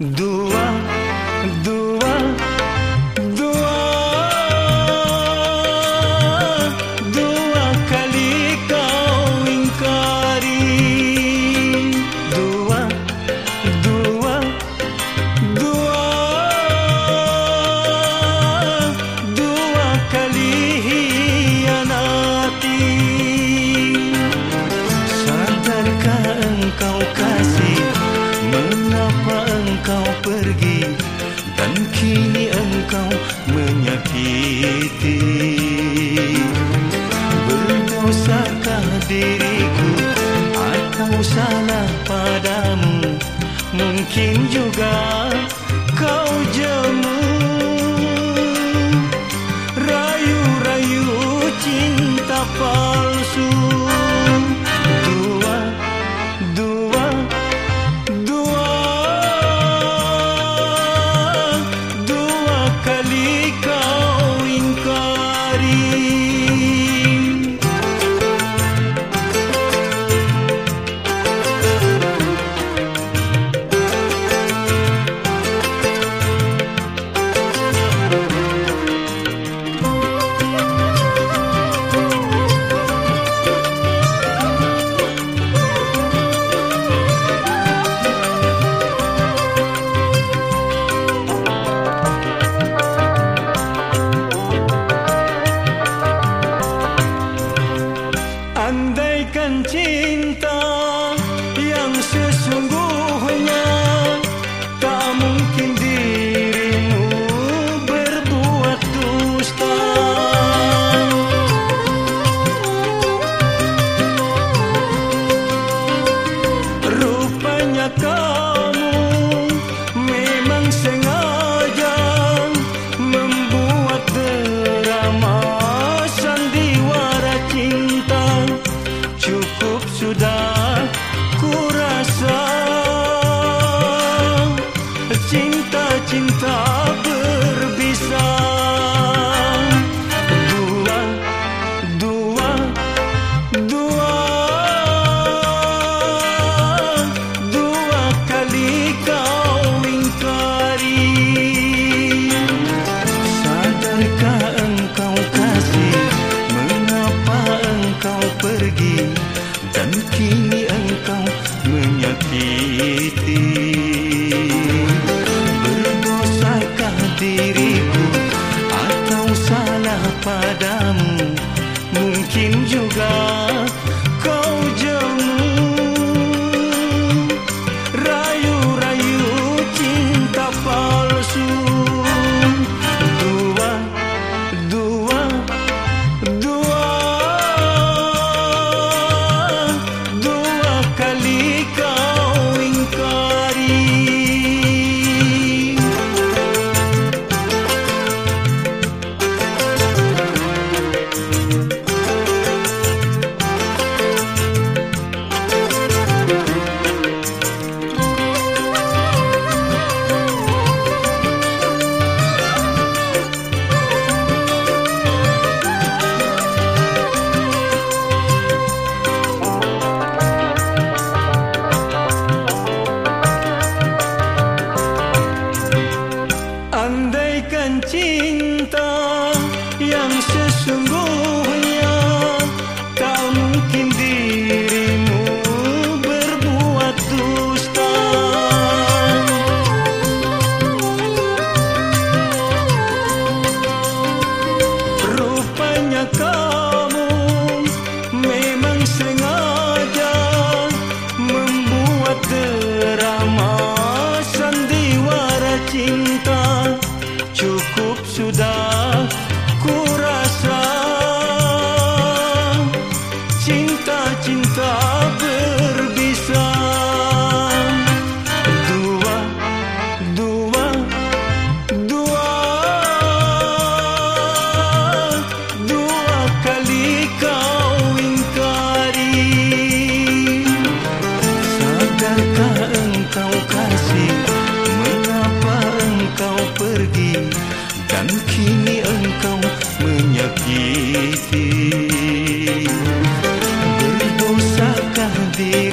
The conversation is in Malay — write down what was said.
Do padamu. Mungkin juga kau jemu. Rayu-rayu cinta palsu. bukan cinta yang sesungguhnya. cinta-cinta berbisa. Dua, dua, dua. Dua kali kau ingkari. Sadarkah engkau kasih? Mengapa engkau pergi? Dan kini engkau menyakiti. padamu. Mungkin juga 站得更近 see